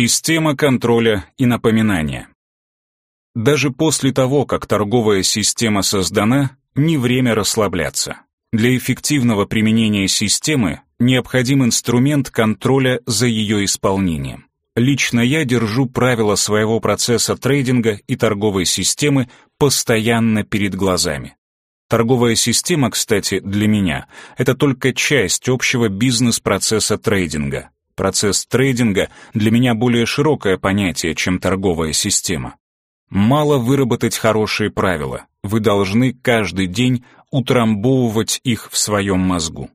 Система контроля и напоминания. Даже после того, как торговая система создана, не время расслабляться. Для эффективного применения системы необходим инструмент контроля за ее исполнением. Лично я держу правила своего процесса трейдинга и торговой системы постоянно перед глазами. Торговая система, кстати, для меня — это только часть общего бизнес-процесса трейдинга. Процесс трейдинга для меня более широкое понятие, чем торговая система. Мало выработать хорошие правила, вы должны каждый день утрамбовывать их в своем мозгу.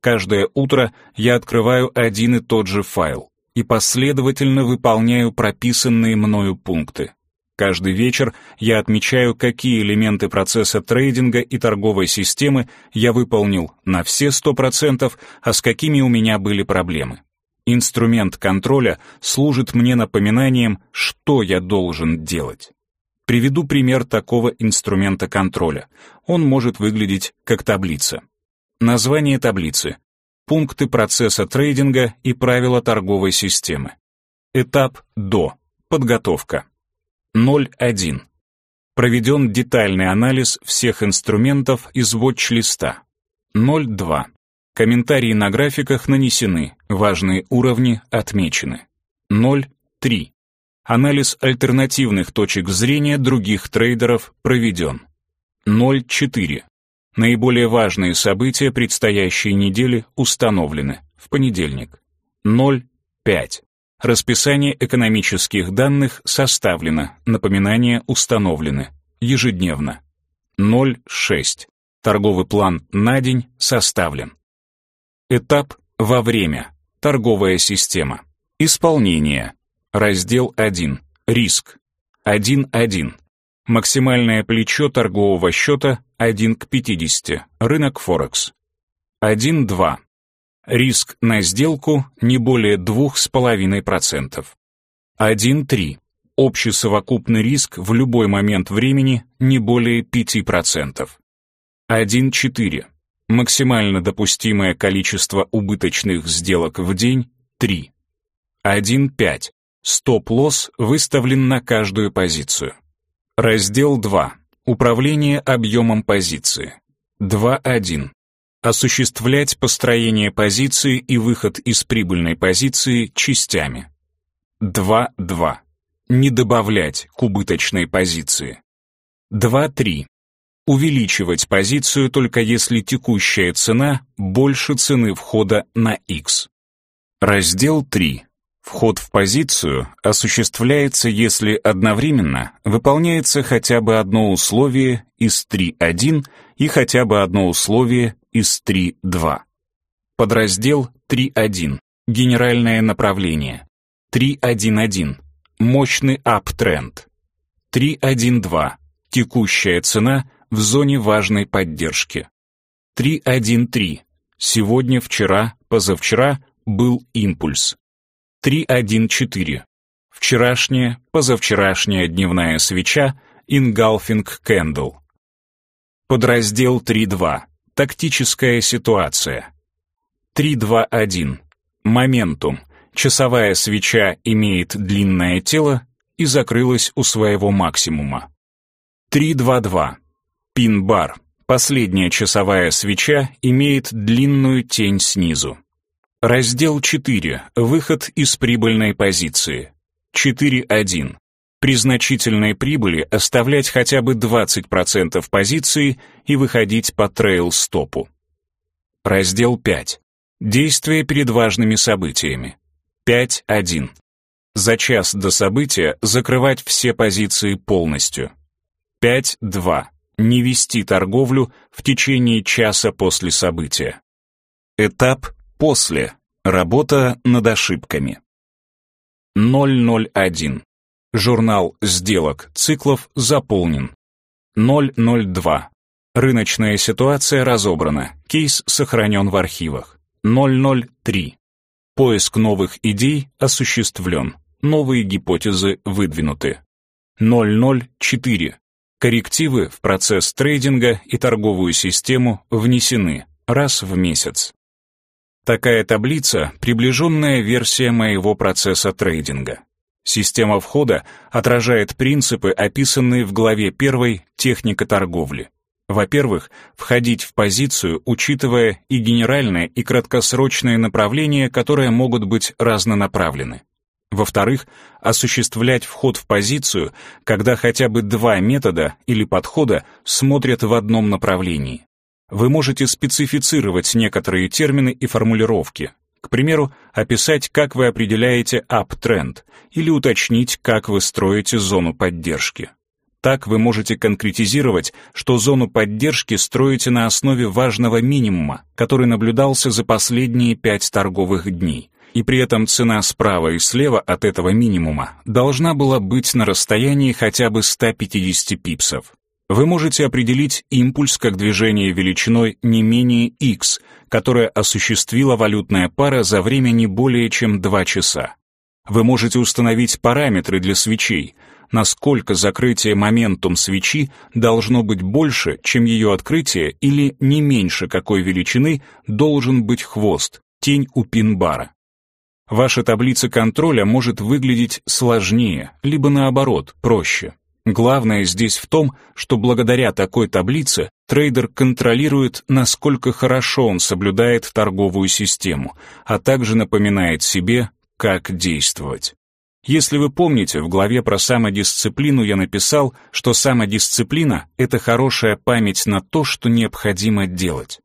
Каждое утро я открываю один и тот же файл и последовательно выполняю прописанные мною пункты. Каждый вечер я отмечаю, какие элементы процесса трейдинга и торговой системы я выполнил на все 100%, а с какими у меня были проблемы. Инструмент контроля служит мне напоминанием, что я должен делать. Приведу пример такого инструмента контроля. Он может выглядеть как таблица. Название таблицы. Пункты процесса трейдинга и правила торговой системы. Этап до. Подготовка. 0.1. Проведен детальный анализ всех инструментов из watch-листа. 0.2. Комментарии на графиках нанесены, важные уровни отмечены. 0.3. Анализ альтернативных точек зрения других трейдеров проведен. 0.4. Наиболее важные события предстоящей недели установлены в понедельник. 0.5. Расписание экономических данных составлено, напоминания установлены, ежедневно. 0.6. Торговый план на день составлен. Этап во время. Торговая система. Исполнение. Раздел 1. Риск. 1.1. Максимальное плечо торгового счета 1 к 50. Рынок Форекс. 1.2. Риск на сделку не более 2,5%. 1.3. Общий совокупный риск в любой момент времени не более 5%. 1.4. Максимально допустимое количество убыточных сделок в день — 3. 1.5. Стоп-лосс выставлен на каждую позицию. Раздел 2. Управление объемом позиции. 2.1. Осуществлять построение позиции и выход из прибыльной позиции частями. 2.2. Не добавлять к убыточной позиции. 2.3 увеличивать позицию только если текущая цена больше цены входа на X. Раздел 3. Вход в позицию осуществляется, если одновременно выполняется хотя бы одно условие из 3.1 и хотя бы одно условие из 3.2. Подраздел 3.1. Генеральное направление. 3.1.1. Мощный аптренд. 3.1.2. Текущая цена в зоне важной поддержки. 3.1.3. Сегодня, вчера, позавчера был импульс. 3.1.4. Вчерашняя, позавчерашняя дневная свеча Engulfing Candle. Подраздел 3.2. Тактическая ситуация. 3.2.1. Моментум. Часовая свеча имеет длинное тело и закрылась у своего максимума. 3.2.2. Пин-бар. Последняя часовая свеча имеет длинную тень снизу. Раздел 4. Выход из прибыльной позиции. 4.1. При значительной прибыли оставлять хотя бы 20% позиции и выходить по трейл-стопу. Раздел 5. Действия перед важными событиями. 5.1. За час до события закрывать все позиции полностью. 5.2 не вести торговлю в течение часа после события. Этап после. Работа над ошибками. 001. Журнал сделок циклов заполнен. 002. Рыночная ситуация разобрана. Кейс сохранен в архивах. 003. Поиск новых идей осуществлен. Новые гипотезы выдвинуты. 004. Коррективы в процесс трейдинга и торговую систему внесены раз в месяц. Такая таблица — приближенная версия моего процесса трейдинга. Система входа отражает принципы, описанные в главе 1 «Техника торговли». Во-первых, входить в позицию, учитывая и генеральное, и краткосрочное направления, которые могут быть разнонаправлены. Во-вторых, осуществлять вход в позицию, когда хотя бы два метода или подхода смотрят в одном направлении. Вы можете специфицировать некоторые термины и формулировки. К примеру, описать, как вы определяете uptrend, или уточнить, как вы строите зону поддержки. Так вы можете конкретизировать, что зону поддержки строите на основе важного минимума, который наблюдался за последние пять торговых дней, и при этом цена справа и слева от этого минимума должна была быть на расстоянии хотя бы 150 пипсов. Вы можете определить импульс как движение величиной не менее x, которое осуществила валютная пара за время не более чем 2 часа. Вы можете установить параметры для свечей, насколько закрытие моментум свечи должно быть больше, чем ее открытие, или не меньше какой величины должен быть хвост, тень у пин-бара. Ваша таблица контроля может выглядеть сложнее, либо наоборот, проще. Главное здесь в том, что благодаря такой таблице трейдер контролирует, насколько хорошо он соблюдает торговую систему, а также напоминает себе, как действовать. Если вы помните, в главе про самодисциплину я написал, что самодисциплина — это хорошая память на то, что необходимо делать.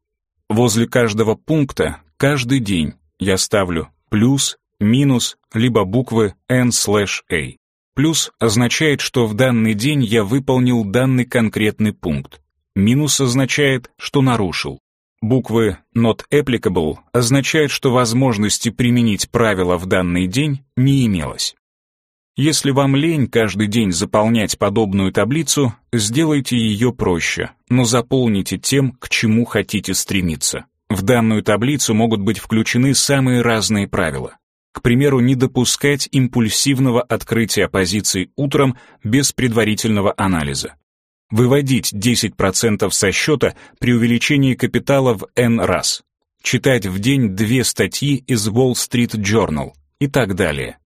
Возле каждого пункта, каждый день я ставлю плюс, минус, либо буквы n/a. Плюс означает, что в данный день я выполнил данный конкретный пункт. Минус означает, что нарушил. Буквы not applicable означают, что возможности применить правила в данный день не имелось. Если вам лень каждый день заполнять подобную таблицу, сделайте ее проще, но заполните тем, к чему хотите стремиться. В данную таблицу могут быть включены самые разные правила. К примеру, не допускать импульсивного открытия позиций утром без предварительного анализа. Выводить 10% со счета при увеличении капитала в N раз. Читать в день две статьи из Wall Street Journal и так далее.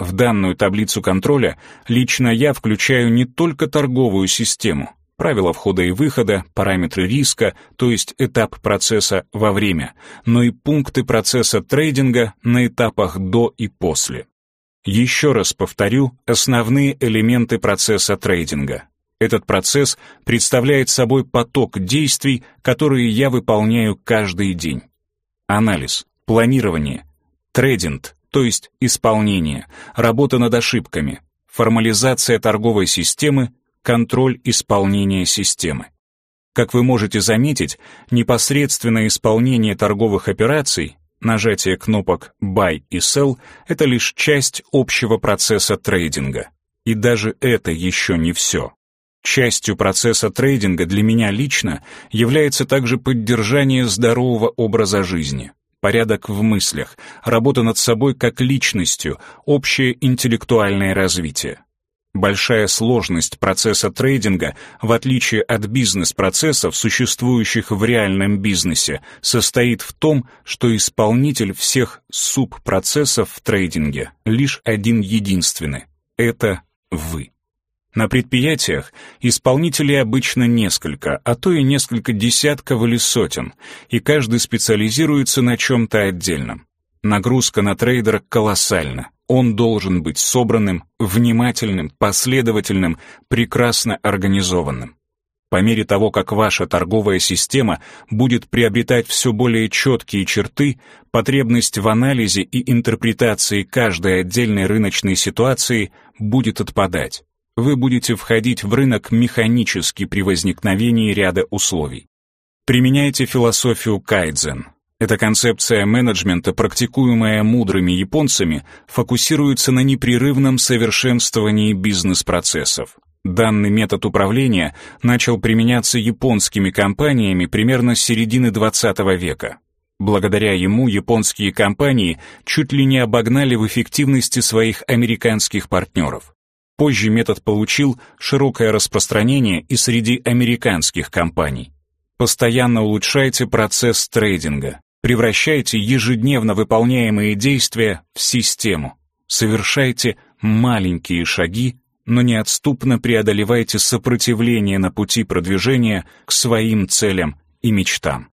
В данную таблицу контроля лично я включаю не только торговую систему, правила входа и выхода, параметры риска, то есть этап процесса во время, но и пункты процесса трейдинга на этапах до и после. Еще раз повторю основные элементы процесса трейдинга. Этот процесс представляет собой поток действий, которые я выполняю каждый день. Анализ, планирование, трейдинг, то есть исполнение, работа над ошибками, формализация торговой системы, контроль исполнения системы. Как вы можете заметить, непосредственное исполнение торговых операций, нажатие кнопок Buy и Sell — это лишь часть общего процесса трейдинга. И даже это еще не все. Частью процесса трейдинга для меня лично является также поддержание здорового образа жизни, порядок в мыслях, работа над собой как личностью, общее интеллектуальное развитие. Большая сложность процесса трейдинга, в отличие от бизнес-процессов, существующих в реальном бизнесе, состоит в том, что исполнитель всех субпроцессов в трейдинге лишь один единственный — это вы. На предприятиях исполнителей обычно несколько, а то и несколько десятков или сотен, и каждый специализируется на чем-то отдельном. Нагрузка на трейдера колоссальна. Он должен быть собранным, внимательным, последовательным, прекрасно организованным. По мере того, как ваша торговая система будет приобретать все более четкие черты, потребность в анализе и интерпретации каждой отдельной рыночной ситуации будет отпадать. Вы будете входить в рынок механически при возникновении ряда условий. Применяйте философию кайдзен, эта концепция менеджмента, практикуемая мудрыми японцами, фокусируется на непрерывном совершенствовании бизнес-процессов. Данный метод управления начал применяться японскими компаниями примерно с середины 20 века. Благодаря ему японские компании чуть ли не обогнали в эффективности своих американских партнеров. Позже метод получил широкое распространение и среди американских компаний. Постоянно улучшайте процесс трейдинга, Превращайте ежедневно выполняемые действия в систему. Совершайте маленькие шаги, но неотступно преодолевайте сопротивление на пути продвижения к своим целям и мечтам.